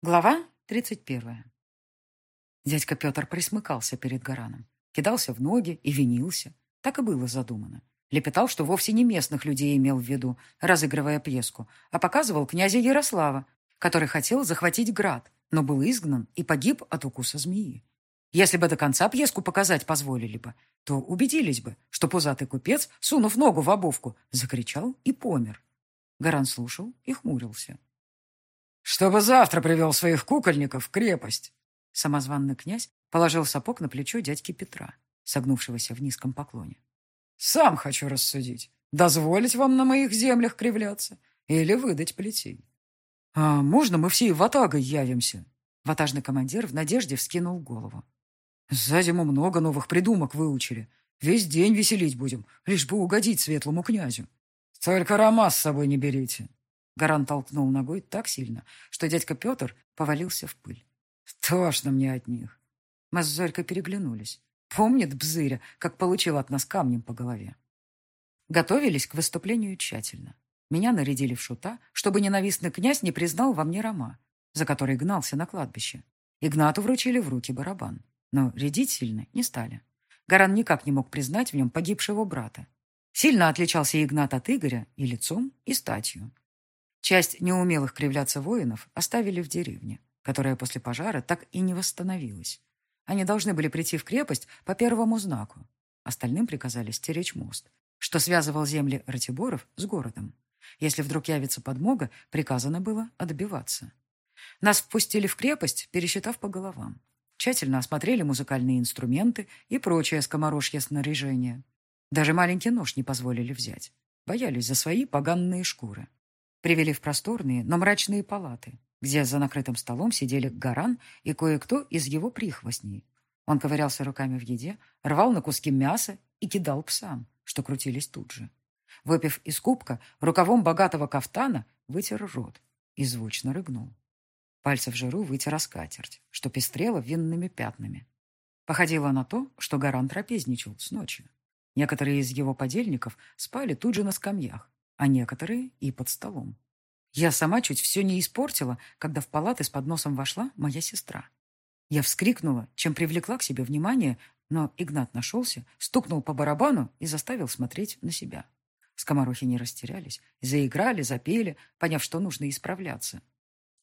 Глава 31. Дядька Петр присмыкался перед Гараном, кидался в ноги и винился. Так и было задумано. Лепетал, что вовсе не местных людей имел в виду, разыгрывая пьеску, а показывал князя Ярослава, который хотел захватить град, но был изгнан и погиб от укуса змеи. Если бы до конца пьеску показать позволили бы, то убедились бы, что пузатый купец, сунув ногу в обувку, закричал и помер. Гаран слушал и хмурился. «Чтобы завтра привел своих кукольников в крепость!» Самозванный князь положил сапог на плечо дядьки Петра, согнувшегося в низком поклоне. «Сам хочу рассудить, дозволить вам на моих землях кривляться или выдать плетей. А можно мы всей ватагой явимся?» Ватажный командир в надежде вскинул голову. «За зиму много новых придумок выучили. Весь день веселить будем, лишь бы угодить светлому князю. Только рома с собой не берите. Гаран толкнул ногой так сильно, что дядька Петр повалился в пыль. Тошно мне от них. Мы с Зорькой переглянулись. Помнит Бзыря, как получил от нас камнем по голове. Готовились к выступлению тщательно. Меня нарядили в шута, чтобы ненавистный князь не признал во мне Рома, за который гнался на кладбище. Игнату вручили в руки барабан, но рядить сильно не стали. Гаран никак не мог признать в нем погибшего брата. Сильно отличался Игнат от Игоря и лицом, и статью. Часть неумелых кривляться воинов оставили в деревне, которая после пожара так и не восстановилась. Они должны были прийти в крепость по первому знаку. Остальным приказали стеречь мост, что связывал земли Ратиборов с городом. Если вдруг явится подмога, приказано было отбиваться. Нас впустили в крепость, пересчитав по головам. Тщательно осмотрели музыкальные инструменты и прочее скоморожье снаряжение. Даже маленький нож не позволили взять. Боялись за свои поганные шкуры. Привели в просторные, но мрачные палаты, где за накрытым столом сидели Гаран и кое-кто из его прихвостней. Он ковырялся руками в еде, рвал на куски мяса и кидал псам, что крутились тут же. Выпив из кубка, рукавом богатого кафтана вытер рот и звучно рыгнул. Пальцы в жиру вытер скатерть, что пестрело винными пятнами. Походило на то, что Гаран трапезничал с ночи. Некоторые из его подельников спали тут же на скамьях, а некоторые и под столом. Я сама чуть все не испортила, когда в палаты с подносом вошла моя сестра. Я вскрикнула, чем привлекла к себе внимание, но Игнат нашелся, стукнул по барабану и заставил смотреть на себя. Скоморохи не растерялись, заиграли, запели, поняв, что нужно исправляться.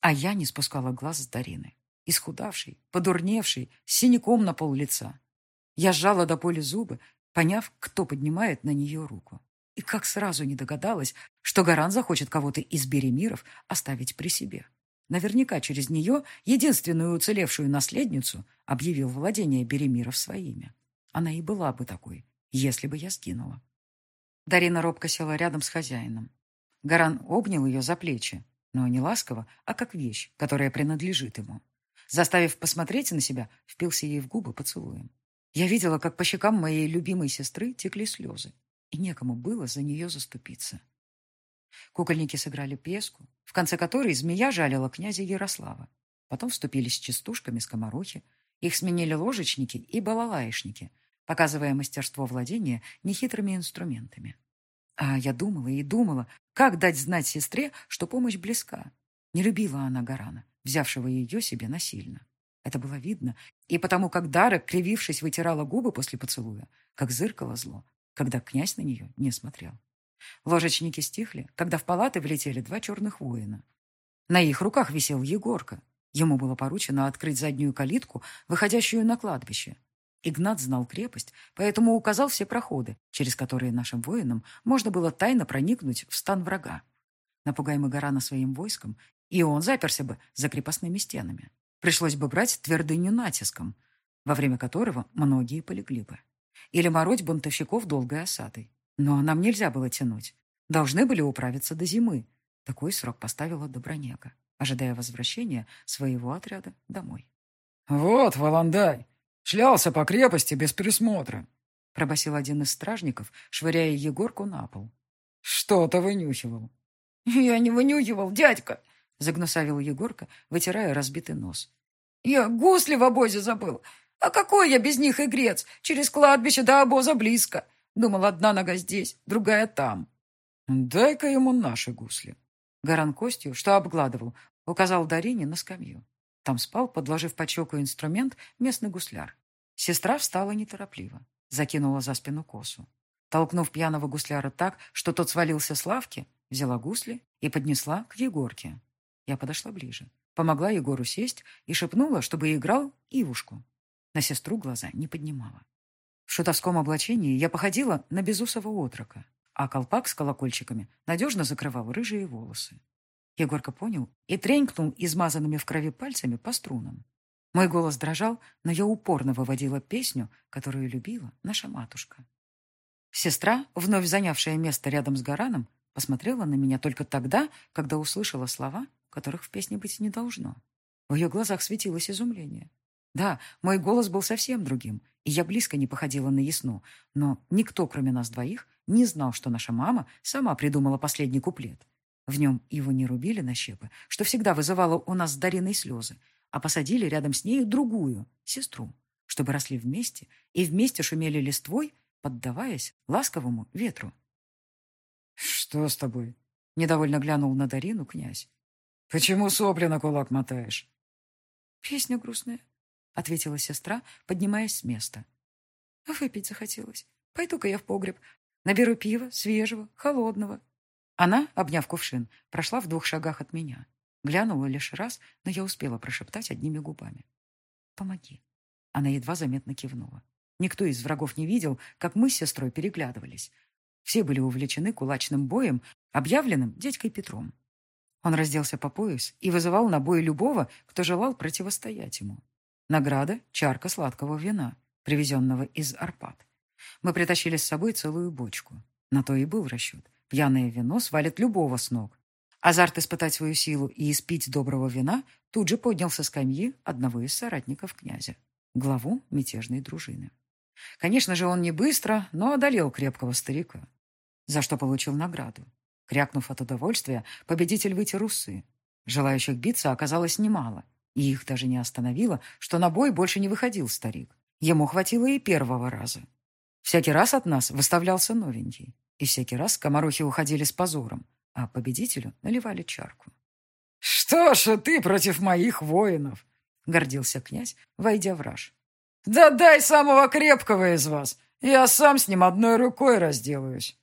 А я не спускала глаз с Дарины, исхудавшей, подурневшей, синяком на пол лица. Я сжала до боли зубы, поняв, кто поднимает на нее руку. И как сразу не догадалась, что Гаран захочет кого-то из Беремиров оставить при себе. Наверняка через нее, единственную уцелевшую наследницу, объявил владение Беремиров своими. Она и была бы такой, если бы я скинула. Дарина робко села рядом с хозяином. Гаран обнял ее за плечи, но не ласково, а как вещь, которая принадлежит ему. Заставив посмотреть на себя, впился ей в губы поцелуем. Я видела, как по щекам моей любимой сестры текли слезы и некому было за нее заступиться. Кукольники сыграли песку, в конце которой змея жалила князя Ярослава. Потом вступили с частушками скоморохи, их сменили ложечники и балалаишники, показывая мастерство владения нехитрыми инструментами. А я думала и думала, как дать знать сестре, что помощь близка. Не любила она Гарана, взявшего ее себе насильно. Это было видно, и потому как Дара, кривившись, вытирала губы после поцелуя, как зыркало зло, когда князь на нее не смотрел. Ложечники стихли, когда в палаты влетели два черных воина. На их руках висел Егорка. Ему было поручено открыть заднюю калитку, выходящую на кладбище. Игнат знал крепость, поэтому указал все проходы, через которые нашим воинам можно было тайно проникнуть в стан врага. Напугай Магарана своим войском, и он заперся бы за крепостными стенами. Пришлось бы брать твердыню натиском, во время которого многие полегли бы или мороть бунтовщиков долгой осадой. Но нам нельзя было тянуть. Должны были управиться до зимы. Такой срок поставила Добронега, ожидая возвращения своего отряда домой. «Вот, Валандай, шлялся по крепости без присмотра», пробасил один из стражников, швыряя Егорку на пол. «Что-то вынюхивал». «Я не вынюхивал, дядька!» загнусавил Егорка, вытирая разбитый нос. «Я гусли в обозе забыл. А какой я без них игрец? Через кладбище до обоза близко. Думал, одна нога здесь, другая там. Дай-ка ему наши гусли. Гаран костью, что обгладывал, указал Дарине на скамью. Там спал, подложив под щеку инструмент, местный гусляр. Сестра встала неторопливо, закинула за спину косу. Толкнув пьяного гусляра так, что тот свалился с лавки, взяла гусли и поднесла к Егорке. Я подошла ближе, помогла Егору сесть и шепнула, чтобы играл Ивушку. На сестру глаза не поднимала. В шутовском облачении я походила на безусого отрока, а колпак с колокольчиками надежно закрывал рыжие волосы. Егорка понял и тренькнул измазанными в крови пальцами по струнам. Мой голос дрожал, но я упорно выводила песню, которую любила наша матушка. Сестра, вновь занявшая место рядом с Гараном, посмотрела на меня только тогда, когда услышала слова, которых в песне быть не должно. В ее глазах светилось изумление. Да, мой голос был совсем другим, и я близко не походила на ясну, но никто, кроме нас двоих, не знал, что наша мама сама придумала последний куплет. В нем его не рубили на щепы, что всегда вызывало у нас с Дариной слезы, а посадили рядом с нею другую, сестру, чтобы росли вместе и вместе шумели листвой, поддаваясь ласковому ветру. «Что с тобой?» — недовольно глянул на Дарину князь. «Почему сопли на кулак мотаешь?» «Песня грустная», — ответила сестра, поднимаясь с места. «Выпить захотелось. Пойду-ка я в погреб. Наберу пива, свежего, холодного». Она, обняв кувшин, прошла в двух шагах от меня. Глянула лишь раз, но я успела прошептать одними губами. «Помоги». Она едва заметно кивнула. Никто из врагов не видел, как мы с сестрой переглядывались. Все были увлечены кулачным боем, объявленным дядькой Петром. Он разделся по пояс и вызывал на бой любого, кто желал противостоять ему. Награда — чарка сладкого вина, привезенного из Арпад. Мы притащили с собой целую бочку. На то и был расчет. Пьяное вино свалит любого с ног. Азарт испытать свою силу и испить доброго вина тут же поднялся с скамьи одного из соратников князя, главу мятежной дружины. Конечно же, он не быстро, но одолел крепкого старика за что получил награду. Крякнув от удовольствия, победитель вытер усы. Желающих биться оказалось немало, и их даже не остановило, что на бой больше не выходил старик. Ему хватило и первого раза. Всякий раз от нас выставлялся новенький, и всякий раз скоморохи уходили с позором, а победителю наливали чарку. «Что ж ты против моих воинов?» — гордился князь, войдя в раж. «Да дай самого крепкого из вас, я сам с ним одной рукой разделаюсь».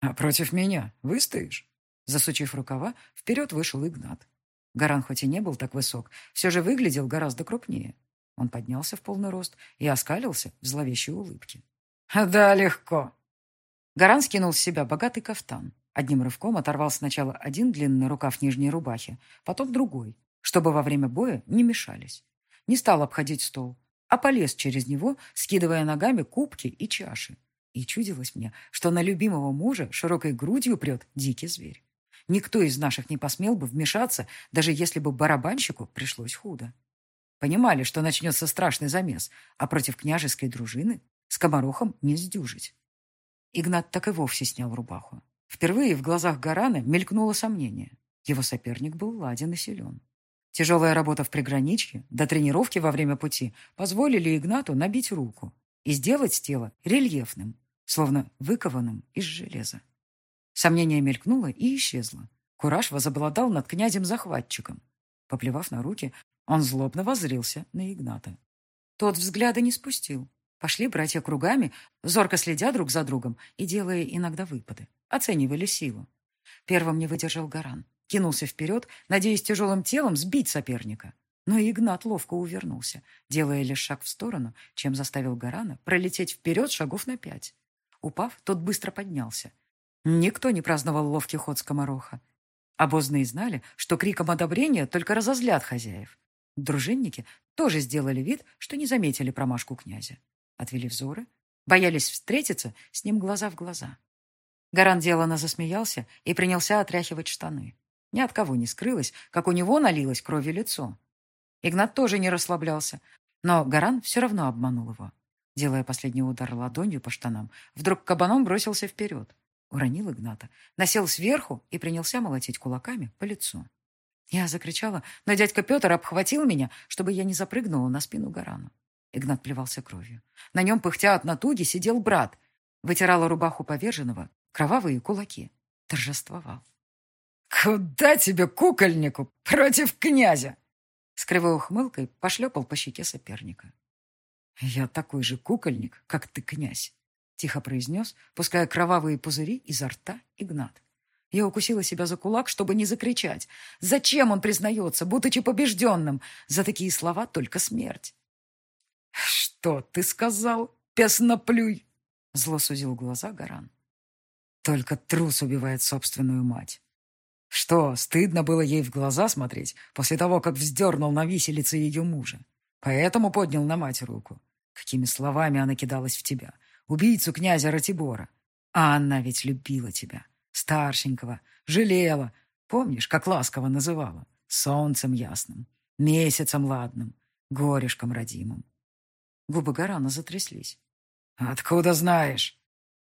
«А против меня выстоишь?» Засучив рукава, вперед вышел Игнат. Гаран хоть и не был так высок, все же выглядел гораздо крупнее. Он поднялся в полный рост и оскалился в зловещей улыбке. «Да, легко!» Гаран скинул с себя богатый кафтан. Одним рывком оторвал сначала один длинный рукав нижней рубахи, потом другой, чтобы во время боя не мешались. Не стал обходить стол, а полез через него, скидывая ногами кубки и чаши. И чудилось мне, что на любимого мужа широкой грудью прет дикий зверь. Никто из наших не посмел бы вмешаться, даже если бы барабанщику пришлось худо. Понимали, что начнется страшный замес, а против княжеской дружины скоморохом не сдюжить. Игнат так и вовсе снял рубаху. Впервые в глазах Гарана мелькнуло сомнение. Его соперник был ладен и силен. Тяжелая работа в приграничье, до тренировки во время пути позволили Игнату набить руку и сделать тело рельефным, словно выкованным из железа. Сомнение мелькнуло и исчезло. Кураж возобладал над князем-захватчиком. Поплевав на руки, он злобно воззрился на Игната. Тот взгляда не спустил. Пошли братья кругами, зорко следя друг за другом и делая иногда выпады. Оценивали силу. Первым не выдержал Гаран. Кинулся вперед, надеясь тяжелым телом сбить соперника. Но Игнат ловко увернулся, делая лишь шаг в сторону, чем заставил Гарана пролететь вперед шагов на пять. Упав, тот быстро поднялся. Никто не праздновал ловкий ход скомороха. Обозные знали, что криком одобрения только разозлят хозяев. Дружинники тоже сделали вид, что не заметили промашку князя. Отвели взоры, боялись встретиться с ним глаза в глаза. Гаран делано засмеялся и принялся отряхивать штаны. Ни от кого не скрылось, как у него налилось кровью лицо. Игнат тоже не расслаблялся, но Гаран все равно обманул его. Делая последний удар ладонью по штанам, вдруг кабаном бросился вперед. Уронил Игната, насел сверху и принялся молотить кулаками по лицу. Я закричала, но дядька Петр обхватил меня, чтобы я не запрыгнула на спину Гарану. Игнат плевался кровью. На нем, пыхтя от натуги, сидел брат. Вытирала рубаху поверженного, кровавые кулаки. Торжествовал. «Куда тебе, кукольнику, против князя?» С кривой ухмылкой пошлепал по щеке соперника. «Я такой же кукольник, как ты, князь», — тихо произнес, пуская кровавые пузыри изо рта Игнат. Я укусила себя за кулак, чтобы не закричать. Зачем он признается, будучи побежденным? За такие слова только смерть. «Что ты сказал, песноплюй?» Зло сузил глаза Гаран. Только трус убивает собственную мать. Что, стыдно было ей в глаза смотреть после того, как вздернул на виселице ее мужа? Поэтому поднял на мать руку. Какими словами она кидалась в тебя, убийцу князя Ратибора. А она ведь любила тебя, старшенького, жалела. Помнишь, как ласково называла? Солнцем ясным, месяцем ладным, горюшком родимым. Губы Гарана затряслись. «Откуда знаешь?»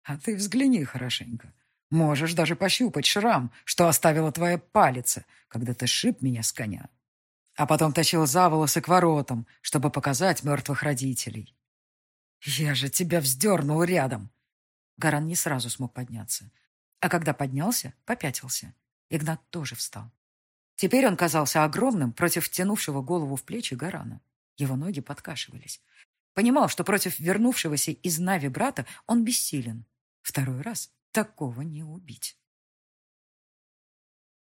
«А ты взгляни хорошенько. Можешь даже пощупать шрам, что оставила твоя палица, когда ты шип меня с коня. А потом тащил за волосы к воротам, чтобы показать мертвых родителей. Я же тебя вздернул рядом. Гаран не сразу смог подняться. А когда поднялся, попятился. Игнат тоже встал. Теперь он казался огромным против тянувшего голову в плечи Гарана. Его ноги подкашивались. Понимал, что против вернувшегося из Нави брата он бессилен. Второй раз Такого не убить.